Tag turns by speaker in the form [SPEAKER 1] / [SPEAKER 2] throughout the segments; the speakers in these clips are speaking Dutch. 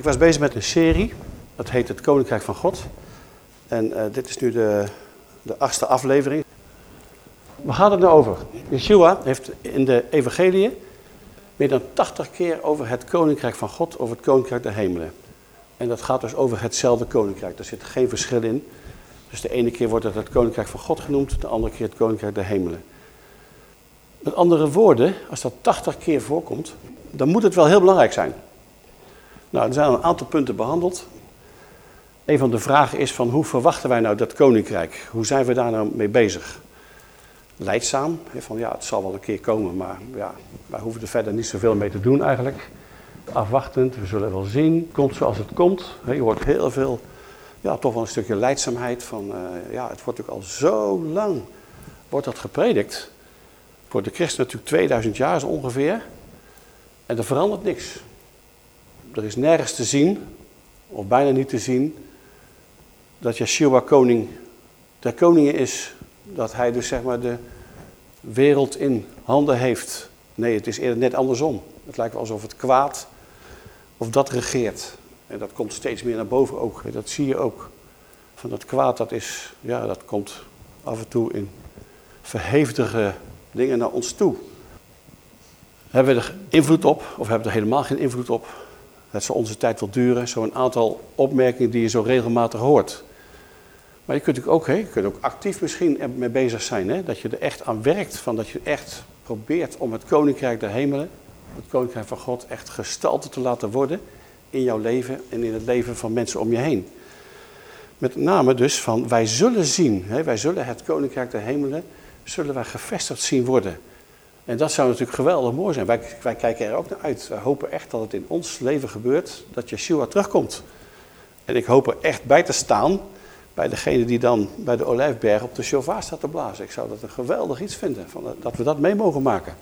[SPEAKER 1] Ik was bezig met een serie, dat heet Het Koninkrijk van God. En uh, dit is nu de, de achtste aflevering. Waar gaat het nou over? Yeshua heeft in de evangelie meer dan 80 keer over het Koninkrijk van God, over het Koninkrijk der Hemelen. En dat gaat dus over hetzelfde Koninkrijk, daar zit geen verschil in. Dus de ene keer wordt het het Koninkrijk van God genoemd, de andere keer het Koninkrijk der Hemelen. Met andere woorden, als dat 80 keer voorkomt, dan moet het wel heel belangrijk zijn. Nou, er zijn een aantal punten behandeld. Een van de vragen is van hoe verwachten wij nou dat koninkrijk? Hoe zijn we daar nou mee bezig? Leidzaam, van ja, het zal wel een keer komen, maar ja, wij hoeven er verder niet zoveel mee te doen eigenlijk. Afwachtend, we zullen wel zien, komt zoals het komt. Je hoort heel veel, ja, toch wel een stukje leidzaamheid van, uh, ja, het wordt ook al zo lang, wordt dat gepredikt. Voor de christen natuurlijk 2000 jaar ongeveer. En er verandert niks. Er is nergens te zien, of bijna niet te zien, dat Yeshua koning der koningen is. Dat hij dus zeg maar de wereld in handen heeft. Nee, het is eerder net andersom. Het lijkt wel alsof het kwaad of dat regeert. En dat komt steeds meer naar boven ook. Dat zie je ook. Van dat kwaad, dat is, ja, dat komt af en toe in verhevige dingen naar ons toe. Hebben we er invloed op of hebben we er helemaal geen invloed op? Dat zal onze tijd wel duren. Zo'n aantal opmerkingen die je zo regelmatig hoort. Maar je kunt ook, hè, je kunt ook actief misschien mee bezig zijn. Hè, dat je er echt aan werkt. Van dat je echt probeert om het koninkrijk der hemelen, het koninkrijk van God, echt gestalte te laten worden in jouw leven en in het leven van mensen om je heen. Met name dus van wij zullen zien, hè, wij zullen het koninkrijk der hemelen, zullen wij gevestigd zien worden. En dat zou natuurlijk geweldig mooi zijn. Wij, wij kijken er ook naar uit. Wij hopen echt dat het in ons leven gebeurt, dat Yeshua terugkomt. En ik hoop er echt bij te staan bij degene die dan bij de Olijfberg op de chauffeur staat te blazen. Ik zou dat een geweldig iets vinden, van, dat we dat mee mogen maken.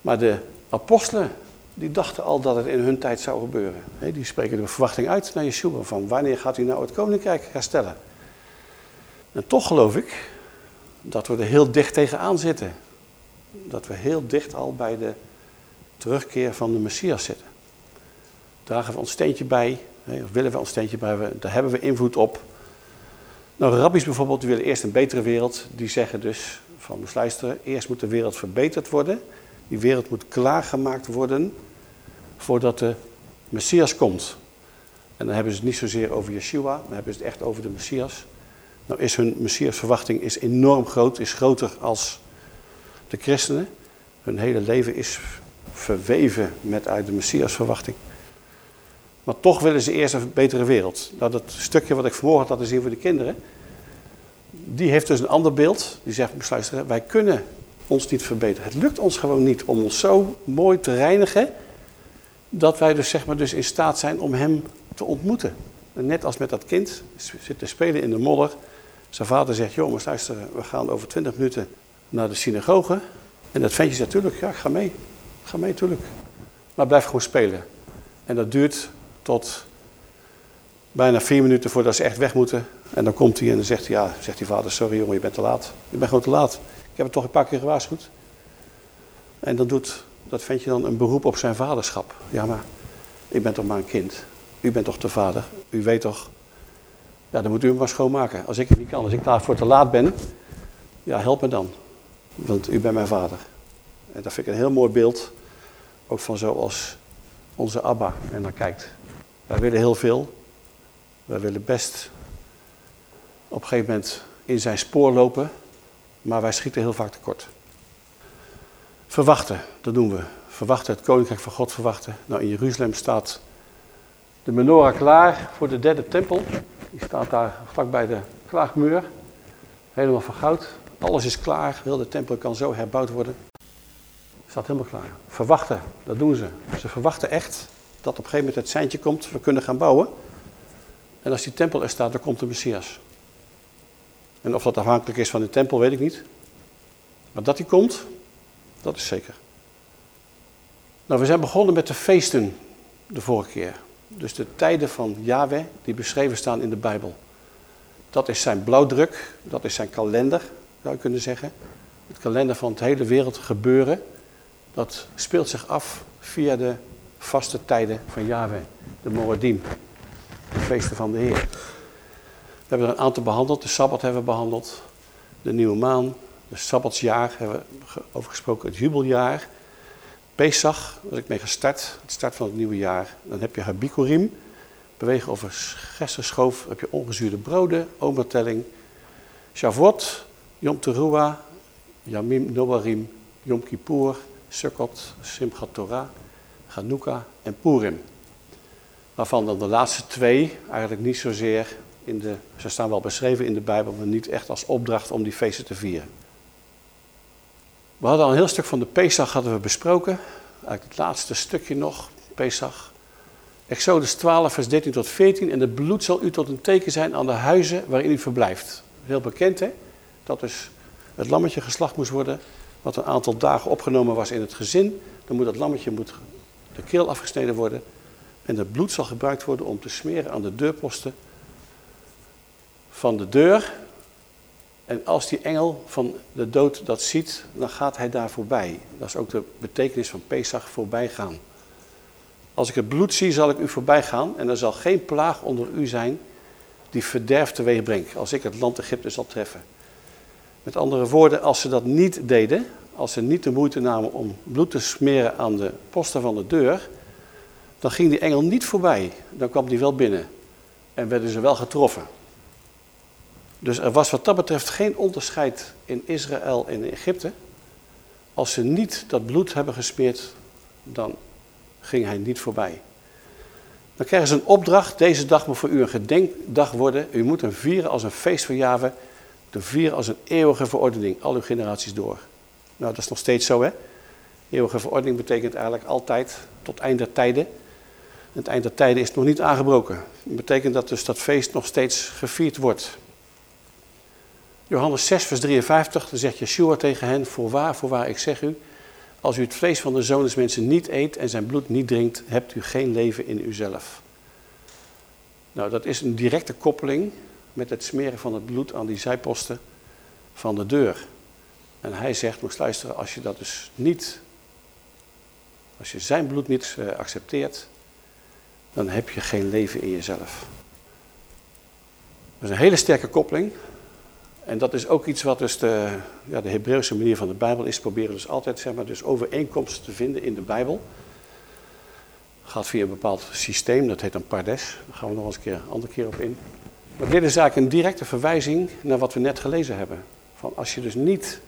[SPEAKER 1] Maar de apostelen, die dachten al dat het in hun tijd zou gebeuren. Die spreken de verwachting uit naar Yeshua, van wanneer gaat hij nou het koninkrijk herstellen? En toch geloof ik dat we er heel dicht tegenaan zitten dat we heel dicht al bij de terugkeer van de Messias zitten. Dragen we ons steentje bij, of willen we ons steentje bij, daar hebben we invloed op. Nou, rabbies bijvoorbeeld, die willen eerst een betere wereld. Die zeggen dus van, moest luisteren, eerst moet de wereld verbeterd worden. Die wereld moet klaargemaakt worden voordat de Messias komt. En dan hebben ze het niet zozeer over Yeshua, maar hebben ze het echt over de Messias. Nou is hun Messiasverwachting is enorm groot, is groter als de christenen. Hun hele leven is verweven met uit de Messiasverwachting. Maar toch willen ze eerst een betere wereld. Nou, dat stukje wat ik vanmorgen had laten zien voor de kinderen, die heeft dus een ander beeld. Die zegt, luisteren, wij kunnen ons niet verbeteren. Het lukt ons gewoon niet om ons zo mooi te reinigen, dat wij dus, zeg maar, dus in staat zijn om hem te ontmoeten. En net als met dat kind, zit te spelen in de modder. Zijn vader zegt, jongens, luister, we gaan over twintig minuten naar de synagoge. En dat ventje zegt, tuurlijk, ja, ga mee. Ga mee, tuurlijk. Maar blijf gewoon spelen. En dat duurt tot bijna vier minuten voordat ze echt weg moeten. En dan komt hij en dan zegt hij, ja, zegt die vader, sorry jongen, je bent te laat. Je bent gewoon te laat. Ik heb het toch een paar keer gewaarschuwd. En dan doet dat ventje dan een beroep op zijn vaderschap. Ja, maar ik ben toch maar een kind. U bent toch de vader. U weet toch. Ja, dan moet u hem maar schoonmaken. Als ik het niet kan, als ik daarvoor te laat ben, ja, help me dan want u bent mijn vader. En dat vind ik een heel mooi beeld, ook van zoals onze Abba er naar kijkt. Wij willen heel veel. Wij willen best op een gegeven moment in zijn spoor lopen, maar wij schieten heel vaak tekort. Verwachten, dat doen we. Verwachten, het koninkrijk van God verwachten. Nou, in Jeruzalem staat de menorah klaar voor de derde tempel. Die staat daar vlakbij de klaagmuur. Helemaal van goud. Alles is klaar, heel de tempel kan zo herbouwd worden. Staat helemaal klaar. Verwachten, dat doen ze. Ze verwachten echt dat op een gegeven moment het seintje komt, we kunnen gaan bouwen. En als die tempel er staat, dan komt de Messias. En of dat afhankelijk is van de tempel, weet ik niet. Maar dat die komt, dat is zeker. Nou, we zijn begonnen met de feesten de vorige keer. Dus de tijden van Yahweh die beschreven staan in de Bijbel. Dat is zijn blauwdruk, dat is zijn kalender, zou je kunnen zeggen. Het kalender van het hele wereld gebeuren, dat speelt zich af via de vaste tijden van Yahweh. de Moedim, de feesten van de Heer. We hebben er een aantal behandeld. De Sabbat hebben we behandeld, de nieuwe maan, de Sabbatsjaar hebben we over gesproken, het jubeljaar. Pesach, daar ik mee gestart, het start van het nieuwe jaar. Dan heb je Habikurim, bewegen over gerstenschoof, heb je ongezuurde broden, omertelling. Shavuot, Yom Teruah, Yamim Noarim, Yom Kippur, Sukkot, Simchat Torah, Chanukah en Purim. Waarvan dan de laatste twee eigenlijk niet zozeer in de, ze staan wel beschreven in de Bijbel, maar niet echt als opdracht om die feesten te vieren. We hadden al een heel stuk van de Pesach hadden we besproken. Eigenlijk het laatste stukje nog, Pesach. Exodus 12, vers 13 tot 14. En het bloed zal u tot een teken zijn aan de huizen waarin u verblijft. Heel bekend hè, dat dus het lammetje geslacht moest worden. Wat een aantal dagen opgenomen was in het gezin. Dan moet dat lammetje moet de keel afgesneden worden. En het bloed zal gebruikt worden om te smeren aan de deurposten van de deur. En als die engel van de dood dat ziet, dan gaat hij daar voorbij. Dat is ook de betekenis van Pesach, voorbij gaan. Als ik het bloed zie, zal ik u voorbij gaan en er zal geen plaag onder u zijn die verderf teweeg brengt, als ik het land Egypte zal treffen. Met andere woorden, als ze dat niet deden, als ze niet de moeite namen om bloed te smeren aan de posten van de deur, dan ging die engel niet voorbij. Dan kwam die wel binnen en werden ze wel getroffen. Dus er was wat dat betreft geen onderscheid in Israël en in Egypte. Als ze niet dat bloed hebben gesmeerd, dan ging hij niet voorbij. Dan krijgen ze een opdracht, deze dag moet voor u een gedenkdag worden. U moet hem vieren als een feest van te vieren als een eeuwige verordening, al uw generaties door. Nou, dat is nog steeds zo, hè? Eeuwige verordening betekent eigenlijk altijd tot eind der tijden. Het eind der tijden is nog niet aangebroken. Dat betekent dat dus dat feest nog steeds gevierd wordt. Johannes 6, vers 53, dan zegt Yeshua tegen hen, voorwaar, voorwaar, ik zeg u, als u het vlees van de zoon des mensen niet eet en zijn bloed niet drinkt, hebt u geen leven in uzelf. Nou, dat is een directe koppeling met het smeren van het bloed aan die zijposten van de deur. En hij zegt, moest luisteren, als je dat dus niet, als je zijn bloed niet uh, accepteert, dan heb je geen leven in jezelf. Dat is een hele sterke koppeling. En dat is ook iets wat dus de, ja, de Hebreeuwse manier van de Bijbel is. Proberen dus altijd zeg maar, dus overeenkomsten te vinden in de Bijbel. Gaat via een bepaald systeem, dat heet een pardes. Daar gaan we nog eens een, keer, andere keer op in. Maar dit is eigenlijk een directe verwijzing naar wat we net gelezen hebben. Van als je dus niet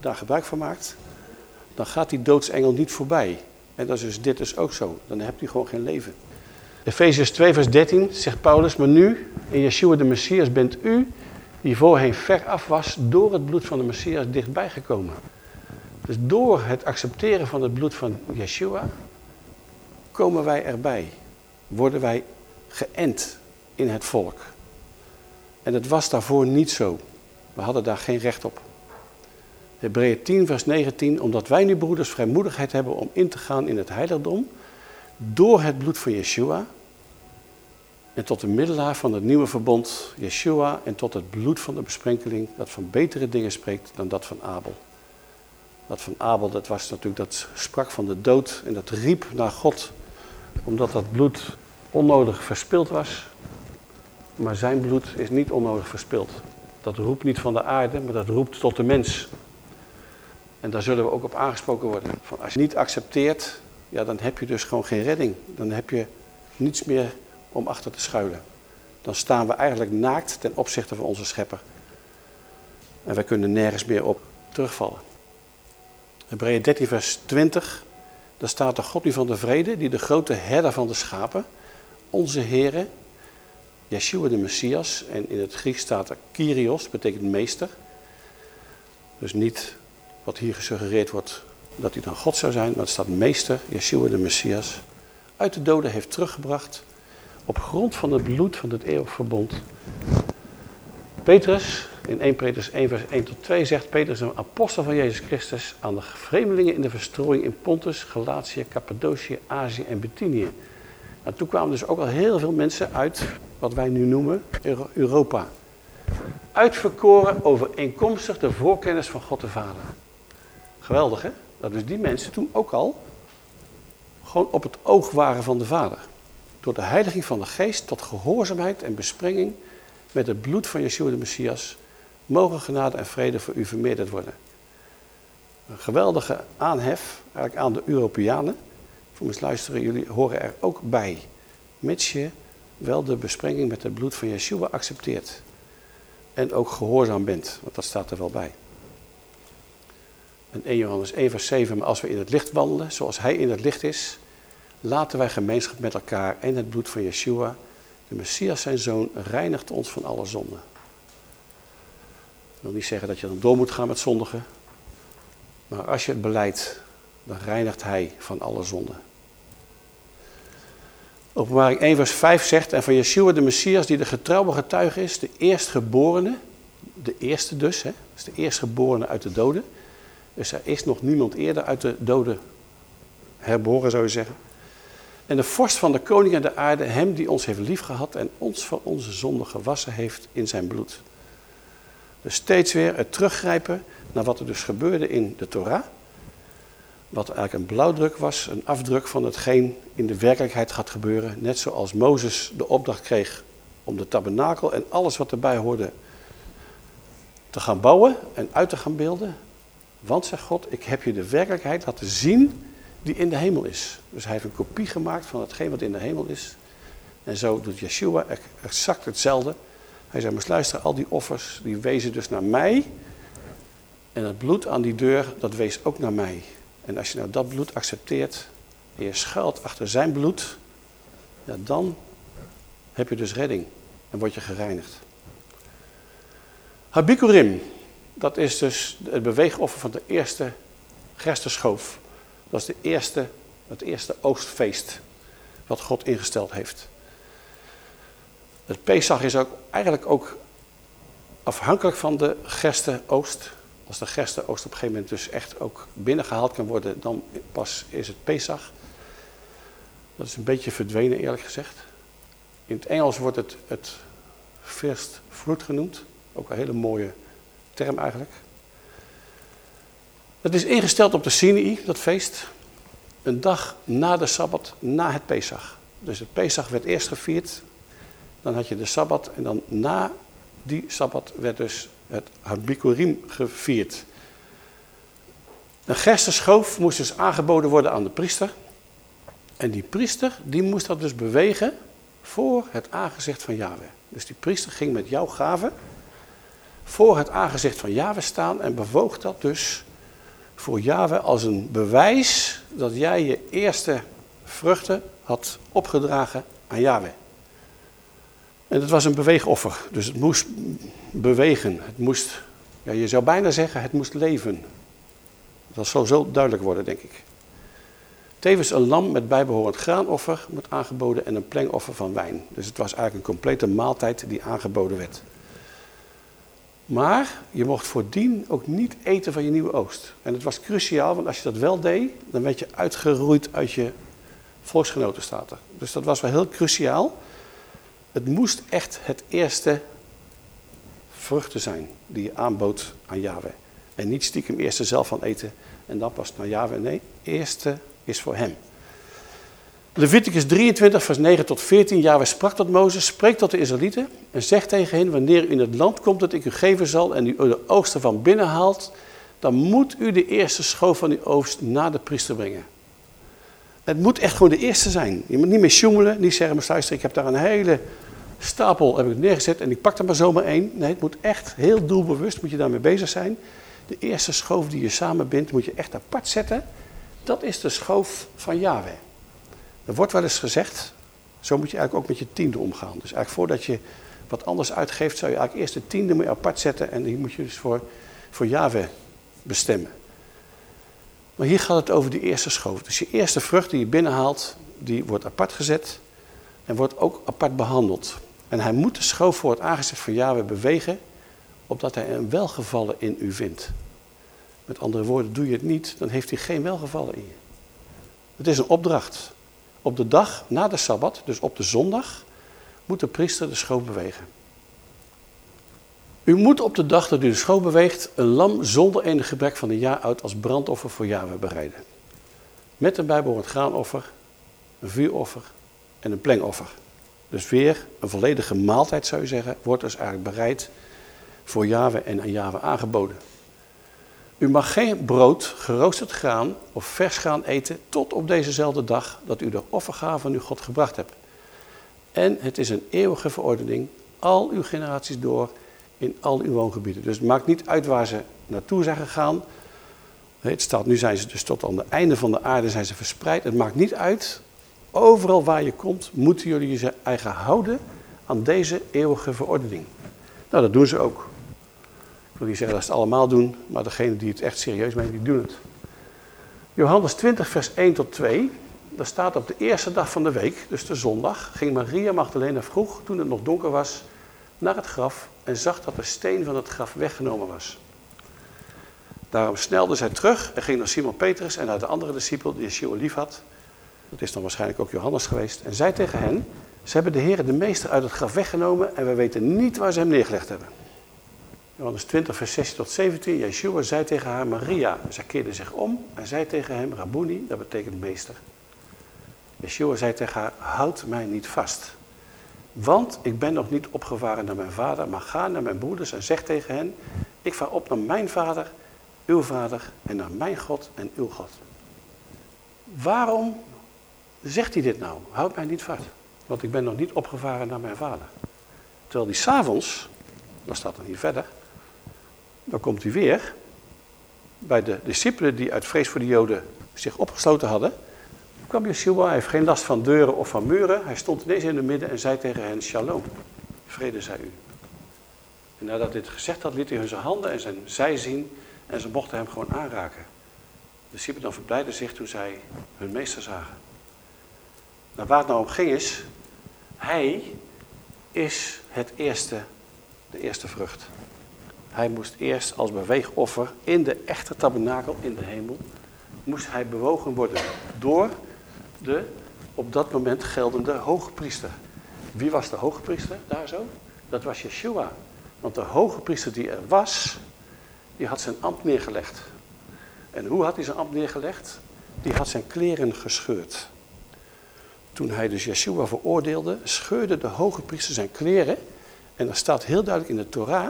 [SPEAKER 1] daar gebruik van maakt, dan gaat die doodsengel niet voorbij. En dat is dus dit dus ook zo. Dan hebt u gewoon geen leven. Efeziërs 2 vers 13 zegt Paulus, maar nu in Yeshua de Messias bent u die voorheen ver af was, door het bloed van de Messias dichtbij gekomen. Dus door het accepteren van het bloed van Yeshua komen wij erbij. Worden wij geënt in het volk. En het was daarvoor niet zo. We hadden daar geen recht op. Hebreeën 10, vers 19. Omdat wij nu, broeders, vrijmoedigheid hebben om in te gaan in het heiligdom. Door het bloed van Yeshua. En tot de middelaar van het nieuwe verbond, Yeshua. En tot het bloed van de besprenkeling. Dat van betere dingen spreekt dan dat van Abel. Dat van Abel, dat was natuurlijk, dat sprak van de dood. En dat riep naar God. Omdat dat bloed onnodig verspild was. Maar zijn bloed is niet onnodig verspild. Dat roept niet van de aarde, maar dat roept tot de mens. En daar zullen we ook op aangesproken worden. Van als je niet accepteert, ja, dan heb je dus gewoon geen redding. Dan heb je niets meer om achter te schuilen. Dan staan we eigenlijk naakt ten opzichte van onze schepper. En wij kunnen nergens meer op terugvallen. Hebreeën 13 vers 20, daar staat de God nu van de vrede, die de grote herder van de schapen, onze Heere, Yeshua de Messias, en in het Grieks staat er Kyrios, betekent meester. Dus niet wat hier gesuggereerd wordt dat hij dan God zou zijn, maar het staat meester, Yeshua de Messias, uit de doden heeft teruggebracht op grond van het bloed van het eeuwig verbond. Petrus, in 1 Petrus 1 vers 1 tot 2 zegt Petrus een apostel van Jezus Christus aan de vreemdelingen in de verstrooiing in Pontus, Galatië, Cappadocië, Azië en Bithynië. Nou, toen kwamen dus ook al heel veel mensen uit wat wij nu noemen Europa. Uitverkoren overeenkomstig de voorkennis van God de Vader. Geweldig hè? Dat dus die mensen toen ook al gewoon op het oog waren van de Vader. door de heiliging van de geest tot gehoorzaamheid en besprenging met het bloed van Yeshua de Messias, mogen genade en vrede voor u vermeerderd worden. Een geweldige aanhef eigenlijk aan de Europeanen. Voor ons luisteren, jullie horen er ook bij. Mits je wel de besprenging met het bloed van Yeshua accepteert. En ook gehoorzaam bent, want dat staat er wel bij. En 1 Johannes 1 vers 7, maar als we in het licht wandelen, zoals hij in het licht is, laten wij gemeenschap met elkaar en het bloed van Yeshua, de Messias zijn zoon, reinigt ons van alle zonden. Ik wil niet zeggen dat je dan door moet gaan met zondigen, maar als je het beleidt, dan reinigt hij van alle zonden. Openbaring 1 vers 5 zegt, en van Yeshua de Messias die de getrouwe getuige is, de eerstgeborene, de eerste dus, hè, is de eerstgeborene uit de doden. Dus er is nog niemand eerder uit de doden herboren, zou je zeggen. En de vorst van de koningen der aarde, hem die ons heeft liefgehad en ons van onze zonde gewassen heeft in zijn bloed. Dus steeds weer het teruggrijpen naar wat er dus gebeurde in de Torah. Wat eigenlijk een blauwdruk was, een afdruk van hetgeen in de werkelijkheid gaat gebeuren. Net zoals Mozes de opdracht kreeg om de tabernakel en alles wat erbij hoorde te gaan bouwen en uit te gaan beelden. Want, zegt God, ik heb je de werkelijkheid laten zien die in de hemel is. Dus hij heeft een kopie gemaakt van hetgeen wat in de hemel is. En zo doet Yeshua exact hetzelfde. Hij zei, maar luister, al die offers, die wezen dus naar mij. En het bloed aan die deur, dat wees ook naar mij. En als je nou dat bloed accepteert je schuilt achter zijn bloed, ja, dan heb je dus redding en word je gereinigd. Habikurim, dat is dus het beweegoffer van de eerste gerstenschoof. Dat is de eerste, het eerste oostfeest wat God ingesteld heeft. Het Pesach is ook eigenlijk ook afhankelijk van de gerstenoost. Als de gerstenoost op een gegeven moment dus echt ook binnengehaald kan worden, dan pas is het Pesach. Dat is een beetje verdwenen eerlijk gezegd. In het Engels wordt het het first fruit genoemd. Ook een hele mooie term eigenlijk. Het is ingesteld op de Sinai, dat feest. Een dag na de Sabbat, na het Pesach. Dus het Pesach werd eerst gevierd. Dan had je de Sabbat en dan na die Sabbat werd dus het Habikurim gevierd. Een gerstenschoof moest dus aangeboden worden aan de priester. En die priester die moest dat dus bewegen voor het aangezicht van Yahweh. Dus die priester ging met jouw gave voor het aangezicht van Yahweh staan en bewoog dat dus voor Yahweh als een bewijs dat jij je eerste vruchten had opgedragen aan Yahweh. En het was een beweegoffer, dus het moest bewegen. Het moest, ja, je zou bijna zeggen, het moest leven. Dat zal zo duidelijk worden, denk ik. Tevens een lam met bijbehorend graanoffer wordt aangeboden en een plengoffer van wijn. Dus het was eigenlijk een complete maaltijd die aangeboden werd. Maar je mocht voordien ook niet eten van je nieuwe oogst. En het was cruciaal, want als je dat wel deed, dan werd je uitgeroeid uit je volksgenotenstaten. Dus dat was wel heel cruciaal. Het moest echt het eerste vruchten zijn die je aanbood aan Yahweh. En niet stiekem eerst er zelf van eten en dan pas naar Yahweh. Nee, eerste is voor hem. Leviticus 23, vers 9 tot 14. Yahweh sprak tot Mozes, spreek tot de Israëlieten en zeg tegen hen, wanneer u in het land komt dat ik u geven zal en u de oogst ervan binnenhaalt, dan moet u de eerste schoof van die oogst naar de priester brengen. Het moet echt gewoon de eerste zijn. Je moet niet meer sjoemelen, niet zeggen, maar luister, ik heb daar een hele stapel heb ik neergezet en ik pak er maar zomaar één. Nee, het moet echt heel doelbewust, moet je daarmee bezig zijn. De eerste schoof die je samenbindt, moet je echt apart zetten. Dat is de schoof van Yahweh. Er wordt wel eens gezegd, zo moet je eigenlijk ook met je tiende omgaan. Dus eigenlijk voordat je wat anders uitgeeft, zou je eigenlijk eerst de tiende mee apart zetten en die moet je dus voor, voor Yahweh bestemmen. Maar hier gaat het over die eerste schoof. Dus je eerste vrucht die je binnenhaalt, die wordt apart gezet en wordt ook apart behandeld. En hij moet de schoof voor het aangezicht van Yahweh bewegen, opdat hij een welgevallen in u vindt. Met andere woorden, doe je het niet, dan heeft hij geen welgevallen in je. Het is een opdracht. Op de dag na de Sabbat, dus op de zondag, moet de priester de schoof bewegen. U moet op de dag dat u de schoof beweegt een lam zonder enig gebrek van een jaar oud als brandoffer voor Yahweh bereiden. Met een bijbehorend graanoffer, een vuuroffer en een plengoffer. Dus weer een volledige maaltijd zou je zeggen, wordt dus eigenlijk bereid voor Java en aan Java aangeboden. U mag geen brood, geroosterd graan of vers graan eten tot op dezezelfde dag dat u de offergave van uw God gebracht hebt. En het is een eeuwige verordening, al uw generaties door, in al uw woongebieden. Dus het maakt niet uit waar ze naartoe zijn gegaan. Het staat, nu zijn ze dus tot aan het einde van de aarde zijn ze verspreid. Het maakt niet uit. Overal waar je komt, moeten jullie je eigen houden aan deze eeuwige verordening. Nou, dat doen ze ook. Niet zeggen dat ze het allemaal doen, maar degene die het echt serieus nemen, die doen het. Johannes 20, vers 1 tot 2. Daar staat op de eerste dag van de week, dus de zondag, ging Maria Magdalena vroeg, toen het nog donker was, naar het graf en zag dat de steen van het graf weggenomen was. Daarom snelde zij terug en ging naar Simon Petrus en naar de andere discipel die Yeshua lief had. Dat is dan waarschijnlijk ook Johannes geweest. En zei tegen hen, ze hebben de Heer de meester uit het graf weggenomen en we weten niet waar ze hem neergelegd hebben. Johannes 20, vers 16 tot 17. Yeshua zei tegen haar Maria. Zij keerde zich om en zei tegen hem Rabuni, dat betekent meester. Yeshua zei tegen haar, houd mij niet vast. Want ik ben nog niet opgevaren naar mijn vader, maar ga naar mijn broeders en zeg tegen hen, ik vaar op naar mijn vader, uw vader en naar mijn God en uw God. Waarom zegt hij dit nou? Houd mij niet vast, want ik ben nog niet opgevaren naar mijn vader. Terwijl die s'avonds, dat staat dan hier verder, dan komt hij weer bij de discipelen die uit vrees voor de Joden zich opgesloten hadden kwam Yeshua, hij heeft geen last van deuren of van muren. Hij stond ineens in het midden en zei tegen hen, shalom, vrede zij u. En nadat dit gezegd had, liet hij hun zijn handen en zijn zij zien en ze mochten hem gewoon aanraken. De discipelen dan verblijden zich toen zij hun meester zagen. Nou, waar het nou om ging is, hij is het eerste, de eerste vrucht. Hij moest eerst als beweegoffer in de echte tabernakel in de hemel, moest hij bewogen worden door de op dat moment geldende hoge priester. Wie was de hoge priester daar zo? Dat was Yeshua. Want de hoge priester die er was, die had zijn ambt neergelegd. En hoe had hij zijn ambt neergelegd? Die had zijn kleren gescheurd. Toen hij dus Yeshua veroordeelde, scheurde de hoge priester zijn kleren. En er staat heel duidelijk in de Torah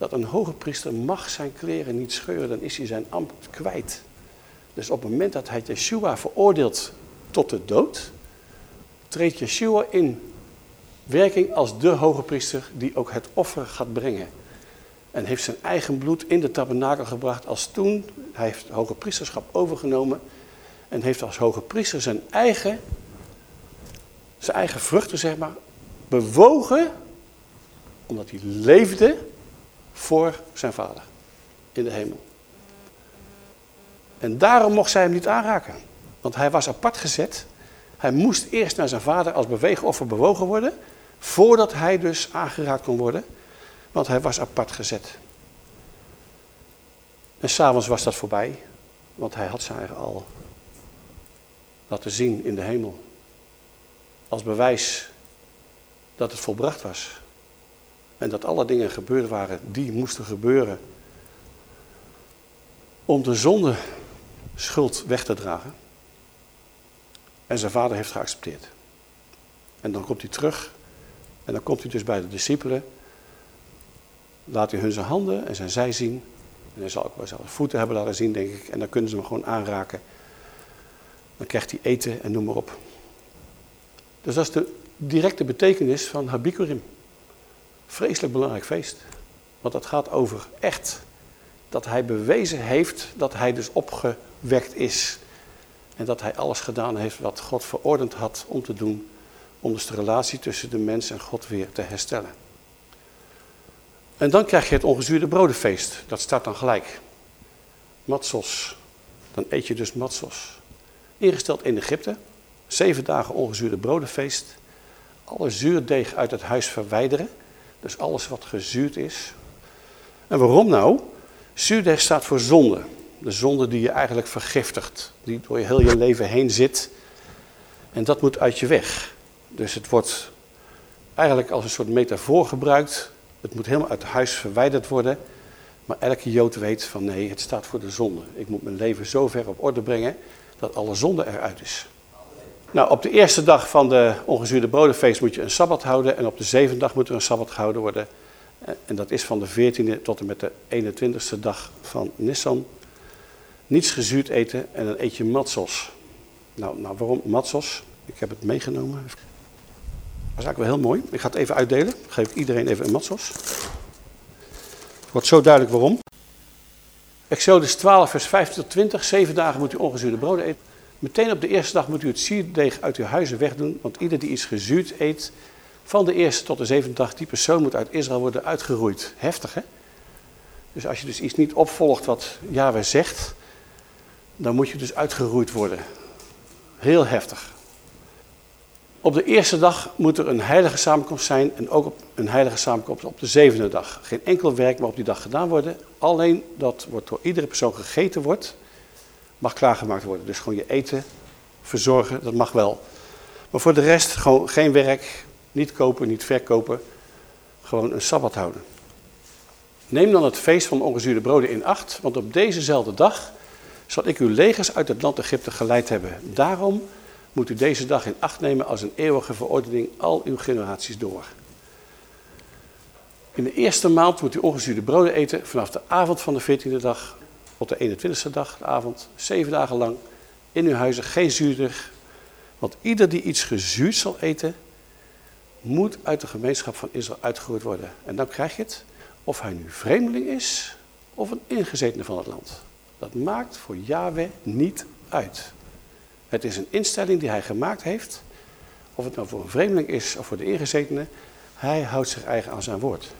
[SPEAKER 1] dat een hoge priester mag zijn kleren niet scheuren, dan is hij zijn ambt kwijt. Dus op het moment dat hij Yeshua veroordeelt tot de dood, treedt Yeshua in werking als de hoge priester die ook het offer gaat brengen. En heeft zijn eigen bloed in de tabernakel gebracht als toen. Hij heeft het hoge priesterschap overgenomen en heeft als hoge priester zijn eigen, zijn eigen vruchten, zeg maar, bewogen, omdat hij leefde voor zijn vader in de hemel. En daarom mocht zij hem niet aanraken. Want hij was apart gezet. Hij moest eerst naar zijn vader als beweegoffer bewogen worden. Voordat hij dus aangeraakt kon worden. Want hij was apart gezet. En s'avonds was dat voorbij. Want hij had zijn al laten zien in de hemel. Als bewijs dat het volbracht was. En dat alle dingen gebeurd waren die moesten gebeuren. Om de zonde schuld weg te dragen. En zijn vader heeft geaccepteerd. En dan komt hij terug. En dan komt hij dus bij de discipelen. Laat hij hun zijn handen en zijn zij zien. En hij zal ook wel zelf voeten hebben laten zien, denk ik. En dan kunnen ze hem gewoon aanraken. Dan krijgt hij eten en noem maar op. Dus dat is de directe betekenis van Habikurim. Vreselijk belangrijk feest. Want dat gaat over echt. Dat hij bewezen heeft dat hij dus opgewekt is en dat hij alles gedaan heeft wat God verordend had om te doen. Om dus de relatie tussen de mens en God weer te herstellen. En dan krijg je het ongezuurde brodenfeest. Dat staat dan gelijk. Matsos. Dan eet je dus matsos. Ingesteld in Egypte. Zeven dagen ongezuurde brodenfeest. Alle zuurdeeg uit het huis verwijderen. Dus alles wat gezuurd is. En waarom nou? Zuurdeeg staat voor zonde. De zonde die je eigenlijk vergiftigt, die door je heel je leven heen zit. En dat moet uit je weg. Dus het wordt eigenlijk als een soort metafoor gebruikt. Het moet helemaal uit huis verwijderd worden. Maar elke Jood weet van nee, het staat voor de zonde. Ik moet mijn leven zo ver op orde brengen dat alle zonde eruit is. Nou, op de eerste dag van de ongezuurde brodenfeest moet je een sabbat houden. En op de zevende dag moet er een sabbat gehouden worden. En dat is van de 14e tot en met de 21ste dag van Nissan. Niets gezuurd eten en dan eet je matzos. Nou, nou waarom matzos? Ik heb het meegenomen. Dat is eigenlijk wel heel mooi. Ik ga het even uitdelen. Dan geef ik iedereen even een matzos. Het wordt zo duidelijk waarom. Exodus 12, vers 15 tot 20. Zeven dagen moet u ongezuurde broden eten. Meteen op de eerste dag moet u het sierdeeg uit uw huizen wegdoen. Want ieder die iets gezuurd eet, van de eerste tot de zevende dag, die persoon moet uit Israël worden uitgeroeid. Heftig, hè? Dus als je dus iets niet opvolgt wat Yahweh zegt, dan moet je dus uitgeroeid worden. Heel heftig. Op de eerste dag moet er een heilige samenkomst zijn en ook op een heilige samenkomst op de zevende dag. Geen enkel werk mag op die dag gedaan worden. Alleen dat wordt door iedere persoon gegeten wordt, mag klaargemaakt worden. Dus gewoon je eten verzorgen, dat mag wel. Maar voor de rest gewoon geen werk, niet kopen, niet verkopen. Gewoon een sabbat houden. Neem dan het feest van ongezuurde broden in acht, want op dezezelfde dag zal ik uw legers uit het land Egypte geleid hebben. Daarom moet u deze dag in acht nemen als een eeuwige verordening al uw generaties door. In de eerste maand moet u ongezuurde broden eten vanaf de avond van de 14e dag tot de 21e dag, de avond, zeven dagen lang. In uw huizen geen zuurder, want ieder die iets gezuurd zal eten, moet uit de gemeenschap van Israël uitgeroeid worden. En dan krijg je het, of hij nu vreemdeling is of een ingezetene van het land. Dat maakt voor Yahweh niet uit. Het is een instelling die hij gemaakt heeft. Of het nou voor een vreemdeling is of voor de ingezetene. Hij houdt zich eigen aan zijn woord.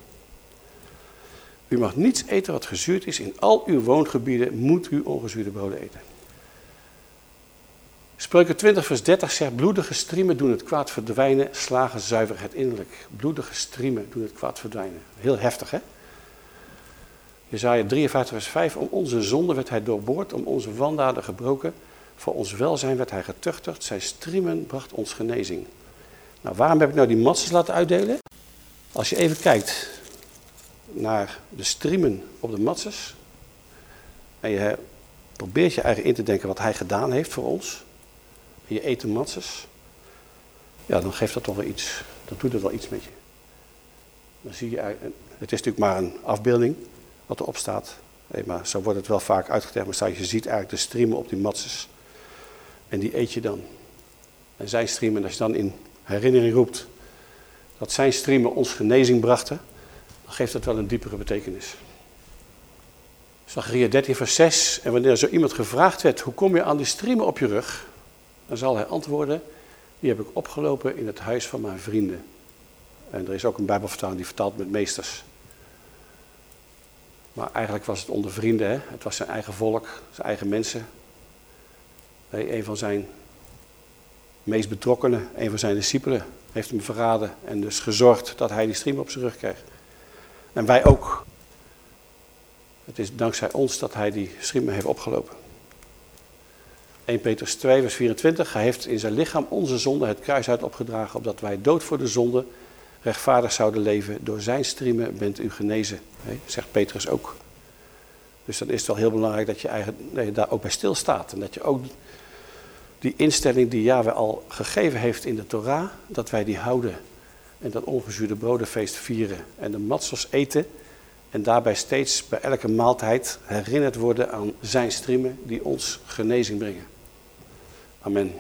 [SPEAKER 1] U mag niets eten wat gezuurd is. In al uw woongebieden moet u ongezuurde broden eten. Spreuken 20 vers 30 zegt, bloedige striemen doen het kwaad verdwijnen, slagen zuiver het innerlijk. Bloedige striemen doen het kwaad verdwijnen. Heel heftig hè? Jezaja 53 vers 5, om onze zonde werd hij doorboord, om onze wandaden gebroken. Voor ons welzijn werd hij getuchtigd, zijn striemen bracht ons genezing. Nou, waarom heb ik nou die matzes laten uitdelen? Als je even kijkt naar de striemen op de matzes, en je probeert je eigen in te denken wat hij gedaan heeft voor ons, en je eet de matzes, ja, dan geeft dat toch wel iets, dan doet het wel iets met je. Dan zie je, het is natuurlijk maar een afbeelding wat erop staat. Maar zo wordt het wel vaak uitgelegd, maar je ziet eigenlijk de striemen op die matzes. En die eet je dan. En zijn striemen, als je dan in herinnering roept dat zijn striemen ons genezing brachten, geeft dat wel een diepere betekenis. Zachariah 13 vers 6, en wanneer zo iemand gevraagd werd, hoe kom je aan die striemen op je rug? Dan zal hij antwoorden, die heb ik opgelopen in het huis van mijn vrienden. En er is ook een bijbelvertaling die vertaalt met meesters. Maar eigenlijk was het onder vrienden, hè? het was zijn eigen volk, zijn eigen mensen. Een van zijn meest betrokkenen, een van zijn discipelen, heeft hem verraden en dus gezorgd dat hij die stream op zijn rug kreeg. En wij ook. Het is dankzij ons dat hij die stream heeft opgelopen. 1 Petrus 2, vers 24. Hij heeft in zijn lichaam onze zonde het kruis uit opgedragen, opdat wij dood voor de zonde rechtvaardig zouden leven. Door zijn striemen bent u genezen, zegt Petrus ook. Dus dan is het wel heel belangrijk dat je, eigen, dat je daar ook bij stilstaat. En dat je ook die instelling die Yahweh al gegeven heeft in de Torah, dat wij die houden. En dat ongezuurde brodenfeest vieren. En de matzos eten. En daarbij steeds bij elke maaltijd herinnerd worden aan zijn striemen die ons genezing brengen. Amen.